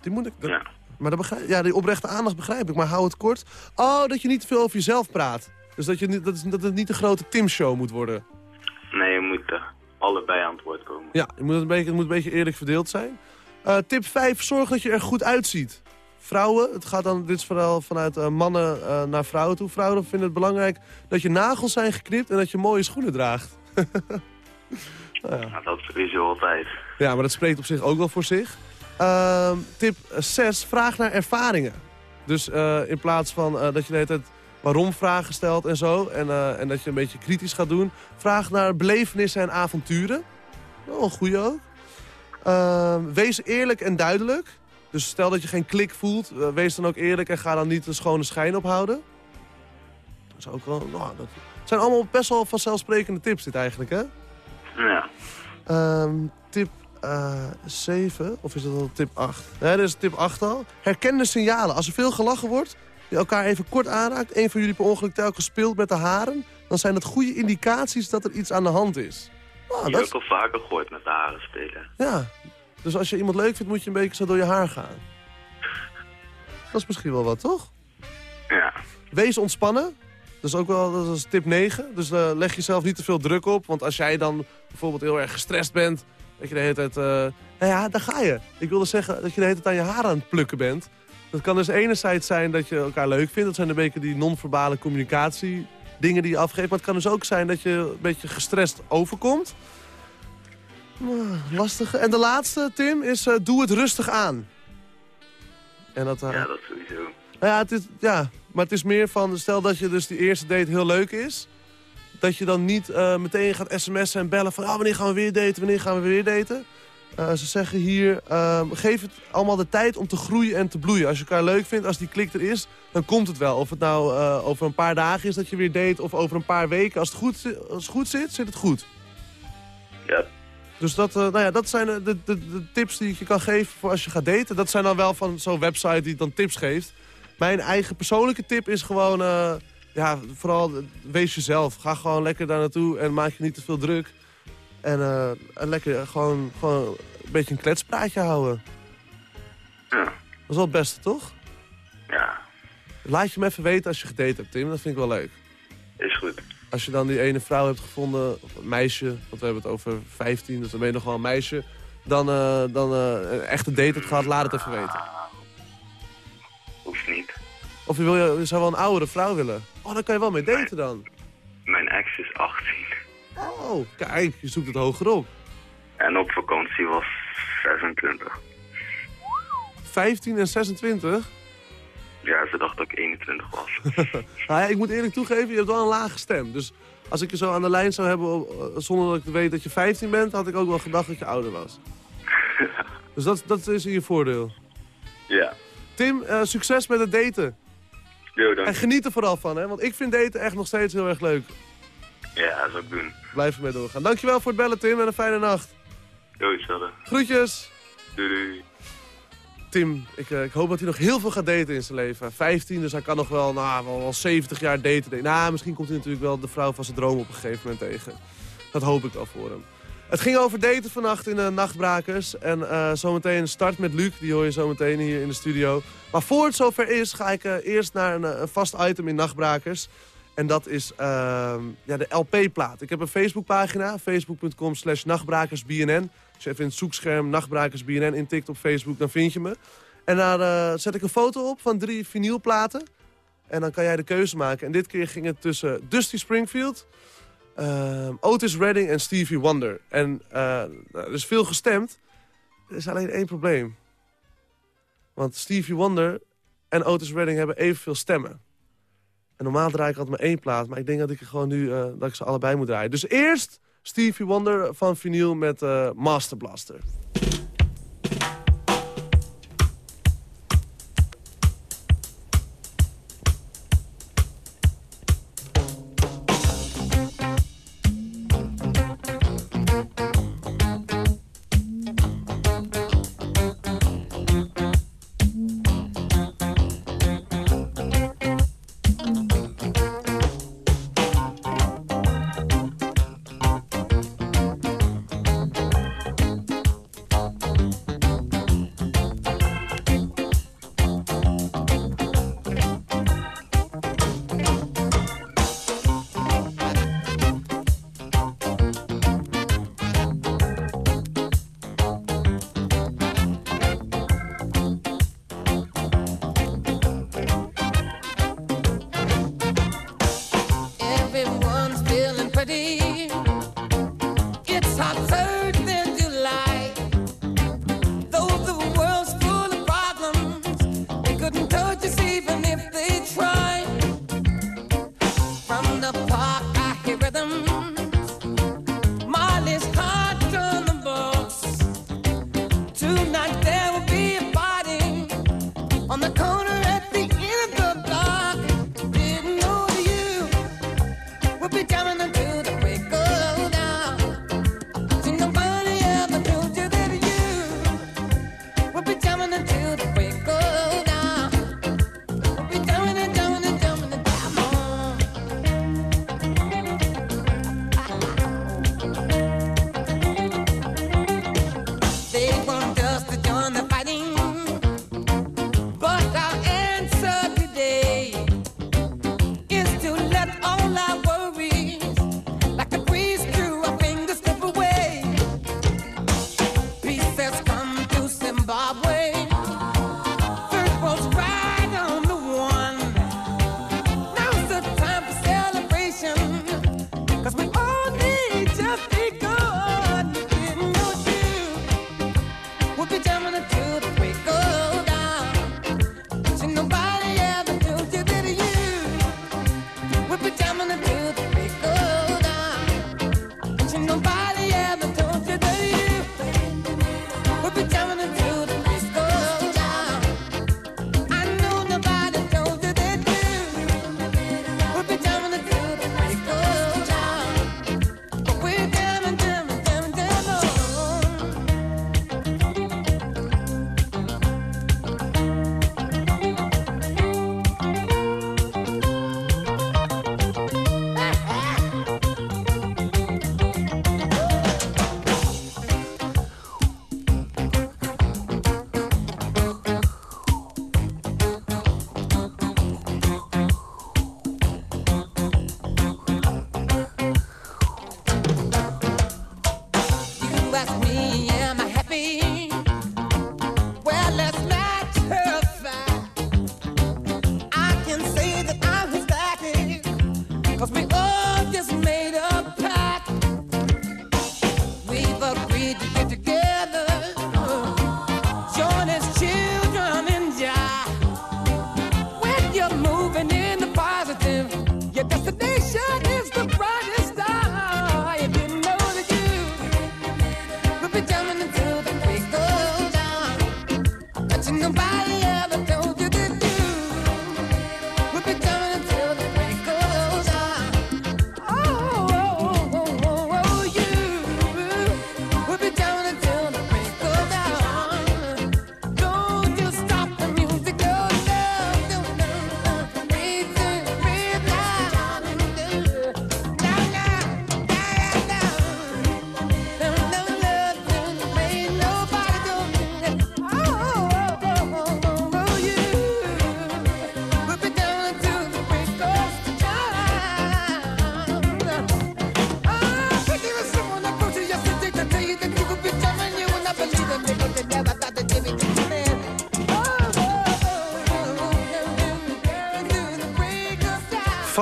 Die moet ik... Ja. Maar dat begrijp, ja, die oprechte aandacht begrijp ik, maar hou het kort. Oh, dat je niet te veel over jezelf praat. Dus dat, je, niet- dat, dat het niet een grote Tim-show moet worden. Nee, je moet eh, allebei aan het woord komen. Ja, het moet een beetje, het moet een beetje eerlijk verdeeld zijn. Eh, tip 5, zorg dat je er goed uitziet. Vrouwen, het gaat dan, dit is vooral vanuit eh, mannen eh, naar vrouwen toe. Vrouwen vinden het belangrijk dat je nagels zijn geknipt en dat je mooie schoenen draagt. Nou ja. Nou, dat is sowieso altijd. Ja, maar dat spreekt op zich ook wel voor zich. Ehm, tip 6, vraag naar ervaringen. Dus eh, in plaats van dat je de hele tijd waarom vragen stelt en zo... En, en dat je een beetje kritisch gaat doen... vraag naar belevenissen en avonturen. Wel een goeie ook. Ehm, wees eerlijk en duidelijk. Dus stel dat je geen klik voelt, eh, wees dan ook eerlijk... en ga dan niet een schone schijn ophouden. Dat is ook wel... Nou, dat het zijn allemaal best wel vanzelfsprekende tips dit eigenlijk, hè? Ja. Ehm, tip eh 7, of is dat al tip 8? Nee, dat is tip 8 al. Herken de signalen. Als er veel gelachen wordt, je elkaar even kort aanraakt... een van jullie per ongeluk telkens speelt met de haren... dan zijn dat goede indicaties dat er iets aan de hand is. Nou, je dat hebt al vaker gehoord met de haren spelen. ja. Dus als je iemand leuk vindt, moet je een beetje zo door je haar gaan. Dat is misschien wel wat, toch? Ja. Wees ontspannen. Dat is ook wel dat is tip 9. Dus eh, leg jezelf niet te veel druk op. Want als jij dan bijvoorbeeld heel erg gestrest bent... Dat je de hele tijd... eh, nou ja, daar ga je. Ik wilde zeggen dat je de hele tijd aan je haar aan het plukken bent. Dat kan dus enerzijds zijn dat je elkaar leuk vindt. Dat zijn een beetje die non-verbale communicatie dingen die je afgeeft. Maar het kan dus ook zijn dat je een beetje gestrest overkomt. Ah, lastig. En de laatste, Tim, is eh, doe het rustig aan. En dat, eh, Ja, dat sowieso. nou ja, het is, ja, maar het is meer van, stel dat je dus die eerste date heel leuk is. Dat je dan niet eh, meteen gaat sms'en en bellen van, ah, wanneer gaan we weer daten, wanneer gaan we weer daten. Eh, ze zeggen hier, ehm, geef het allemaal de tijd om te groeien en te bloeien. Als je elkaar leuk vindt, als die klik er is, dan komt het wel. Of het nou eh, over een paar dagen is dat je weer date of over een paar weken. Als het goed, als het goed zit, zit het goed. Dus dat, eh, nou ja, dat zijn de, de, de tips die ik je kan geven voor als je gaat daten. Dat zijn dan wel van zo'n website die dan tips geeft. Mijn eigen persoonlijke tip is gewoon... eh, ja, vooral eh, wees jezelf. Ga gewoon lekker daar naartoe en maak je niet te veel druk. En, eh, en lekker gewoon, gewoon een beetje een kletspraatje houden. Ja. Dat is wel het beste, toch? Ja, Laat je me even weten als je gedate hebt, Tim. Dat vind ik wel leuk. Als je dan die ene vrouw hebt gevonden, meisje... want we hebben het over 15, dus dan ben je nog wel een meisje... dan, eh, dan eh, een echte date hebt gehad, laat het even weten. Hoeft niet. Of je, wil, je zou wel een oudere vrouw willen. Oh, dan kan je wel mee daten dan. Mijn ex is 18. Oh, kijk, je zoekt het hoger op. En op vakantie was 26. 15 en 26? Ja, ze dacht dat ik 21 was. Nou ja, ik moet eerlijk toegeven, je hebt wel een lage stem. Dus als ik je zo aan de lijn zou hebben, eh, zonder dat ik weet dat je 15 bent... had ik ook wel gedacht dat je ouder was. Dus dat, dat is in je voordeel. ja. Tim, eh, succes met het daten. Jo, dank En geniet er vooral van, hè? Want ik vind daten echt nog steeds heel erg leuk. Ja, dat zou ik doen. Blijf ermee doorgaan. Dankjewel voor het bellen, Tim, en een fijne nacht. Jo, hetzelfde. Groetjes. Doei, doei. Tim, ik, eh, ik hoop dat hij nog heel veel gaat daten in zijn leven. 15, dus hij kan nog wel, nou, wel, wel 70 jaar daten. Nou, misschien komt hij natuurlijk wel de vrouw van zijn droom op een gegeven moment tegen. Dat hoop ik wel voor hem. Het ging over daten vannacht in de Nachtbrakers. En eh, zometeen start met Luc, die hoor je zometeen hier in de studio. Maar voor het zover is, ga ik eh, eerst naar een, eh, een vast item in Nachtbrakers. En dat is ehm, ja, de LP-plaat. Ik heb een Facebookpagina, facebook.com slash nachtbrakersbnn. Als je in het zoekscherm nachtbrakersbnn intikt op Facebook, dan vind je me. En daar eh, zet ik een foto op van drie vinylplaten. En dan kan jij de keuze maken. En dit keer ging het tussen Dusty Springfield, ehm, Otis Redding en Stevie Wonder. En eh, nou, er is veel gestemd. Er is alleen één probleem. Want Stevie Wonder en Otis Redding hebben evenveel stemmen. En normaal draai ik altijd maar één plaat. Maar ik denk dat ik gewoon nu eh, dat ik ze allebei moet draaien. Dus eerst Stevie Wonder van vinyl met eh, Master Blaster.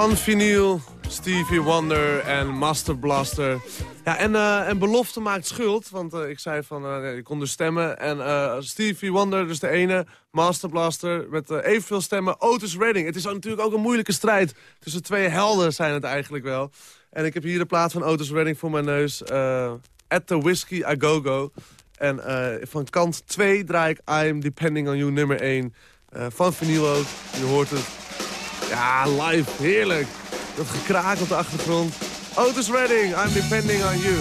Van Vinyl, Stevie Wonder en Master Blaster. Ja, en, eh, en Belofte maakt schuld, want eh, ik zei van, eh, ik kon dus stemmen. En Stevie Wonder, dus de ene, Master Blaster met evenveel stemmen, Otis Redding. Het is natuurlijk ook een moeilijke strijd. Tussen twee helden zijn het eigenlijk wel. En ik heb hier de plaat van Otis Redding voor mijn neus. At the Whiskey A Go Go. En van kant 2 draai ik I'm Depending on You nummer 1. eh, van vinyl ook, je hoort het. Ja, live, heerlijk. Dat gekraak op de achtergrond. Otis Redding, I'm depending on you.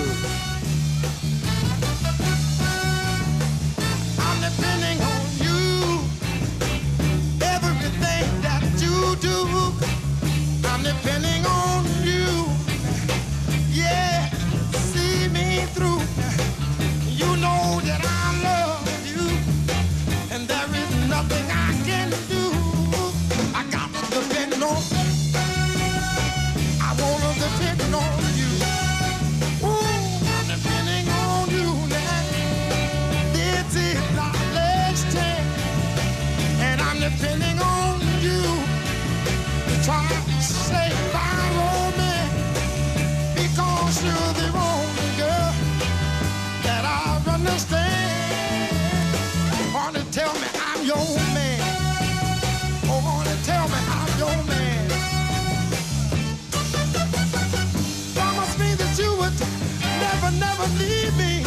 Leave me.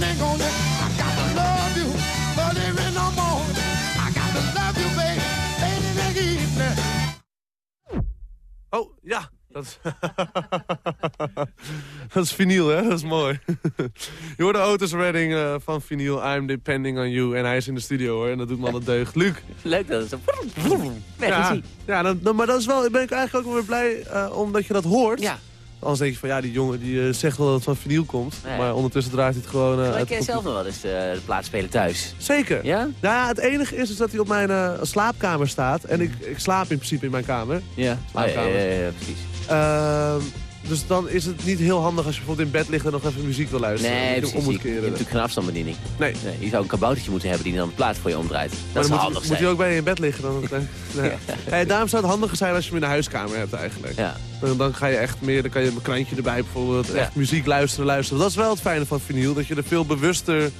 I gotta love you. I gotta love you, baby. Oh, ja. Dat is, dat is vinyl, hè? Dat is mooi. Je hoorde Otis Redding eh, van vinyl, I'm depending on you. En hij is in de studio, hoor. En dat doet me altijd deugd. Luc. Leuk dat het zo... Weg Ja, ja dan, dan- maar dat is wel, ben ik eigenlijk ook wel weer blij eh, omdat je dat hoort. Ja. Anders denk je van, ja, die jongen die eh, zegt wel dat het van vinyl komt. Maar ondertussen draait hij het gewoon... eh, Maar uit ik de zelf nog wel eens eh, de plaat spelen thuis. Zeker. Ja? Ja, het enige is, is dat hij op mijn eh, slaapkamer staat. En ik, ik slaap in principe in mijn kamer. Ja. Ah, ja, ja, Slaapkamer. ja, ja, precies. Dus dan is het niet heel handig als je bijvoorbeeld in bed ligt en nog even muziek wil luisteren. Nee, precies. om moet je hebt natuurlijk geen afstandsbediening. Nee. Nee, je zou een kaboutertje moeten hebben die dan de plaat voor je omdraait. Dat Maar zou dan handig moet, moet je ook bij je in bed liggen. Dan, ja. Nee, daarom zou het handiger zijn als je hem in de huiskamer hebt eigenlijk. Ja. Dan, dan ga je echt meer, dan kan je een krantje erbij bijvoorbeeld. Ja. Echt muziek luisteren, luisteren. Dat is wel het fijne van vinyl, dat je er veel bewuster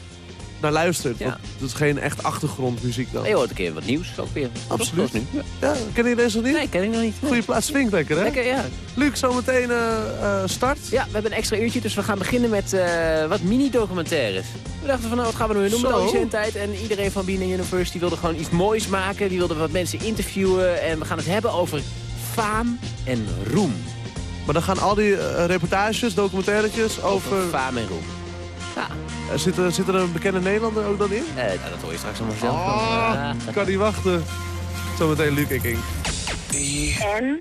naar luistert. Ja. Want het is geen echt achtergrondmuziek dan. Je hoort een keer wat nieuws ook weer. Absoluut. Nu. Ja. Ja, ken je deze nog niet? Nee, ken ik nog niet. Goeie plaats, swingt lekker hè? Lekker, ja. Luc, zometeen eh eh, start. Ja, we hebben een extra uurtje, dus we gaan beginnen met eh, wat mini-documentaires. We dachten van, nou, wat gaan we nu doen met al die zendtijd? En iedereen van BNN Universe die wilde gewoon iets moois maken. Die wilde wat mensen interviewen. En we gaan het hebben over faam en roem. Maar dan gaan al die reportages, documentairetjes over... faam en roem. Ja. Eh, zit, er, zit er een bekende Nederlander ook dan in? Eh, nou, dat hoor je straks allemaal zelf. Oh, Ja. ik kan niet wachten. Zometeen Luc en King. En?